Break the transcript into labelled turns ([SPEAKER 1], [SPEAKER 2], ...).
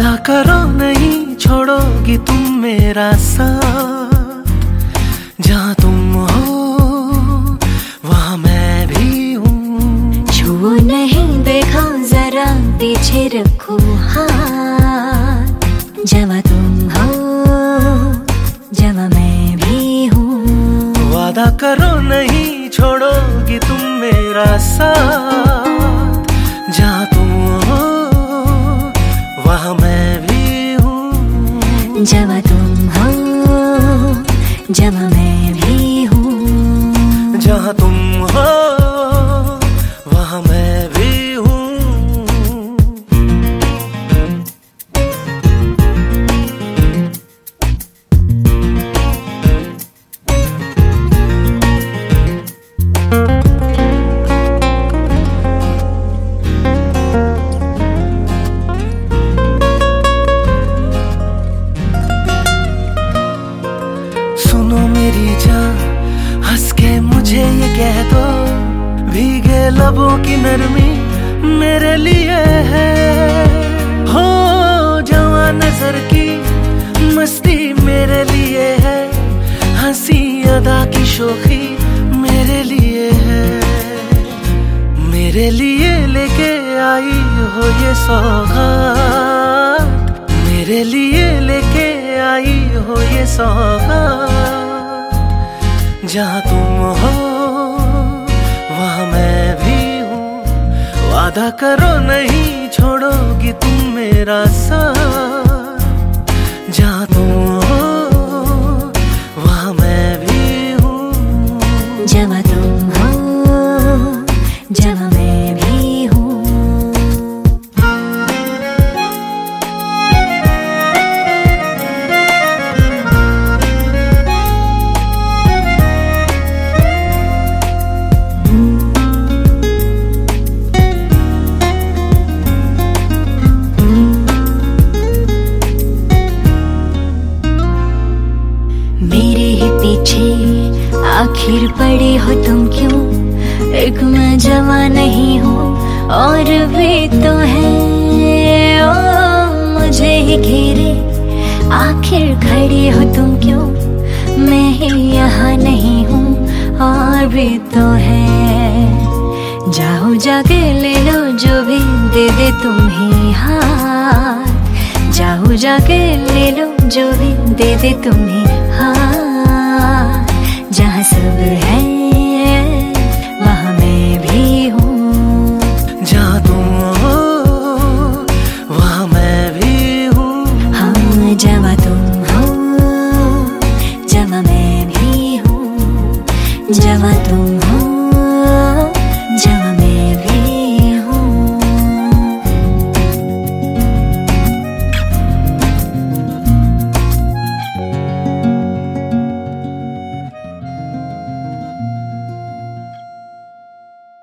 [SPEAKER 1] वादा करो नहीं छोड़ोगी तुम मेरा साथ। जहाँ तुम हो वहाँ मैं भी हूँ।
[SPEAKER 2] छू नहीं देखा जरा पीछे रखो हाथ। जवा तुम हो जवा मैं भी हूँ।
[SPEAKER 1] वादा करो नहीं छोड़ोगी तुम मेरा साथ। मैं भी हूँ। जहाँ तुम हो मेरी जान, हंस के मुझे ये कह दो। भीगे लबों की नरमी मेरे लिए है। हो, जवा नज़र की मस्ती मेरे लिए है। हँसी अदा की शोखी मेरे लिए है। मेरे लिए लेके आई हो ये सौगात। मेरे लिए लेके आई हो ये सौगात। जहाँ तुम हो वहाँ मैं भी हूँ। वादा करो नहीं छोड़ोगी तुम मेरा साथ।
[SPEAKER 2] आखिर पड़े हो तुम क्यों? एक मैं जवा नहीं हूँ, और भी तो है। ओ, मुझे ही घेरे, आखिर खड़े हो तुम क्यों? मैं ही यहाँ नहीं हूँ, और भी तो है। जाओ, जाके ले लो जो भी दे दे तुम ही जाओ, जाके ले लो जो भी दे दे तुम ही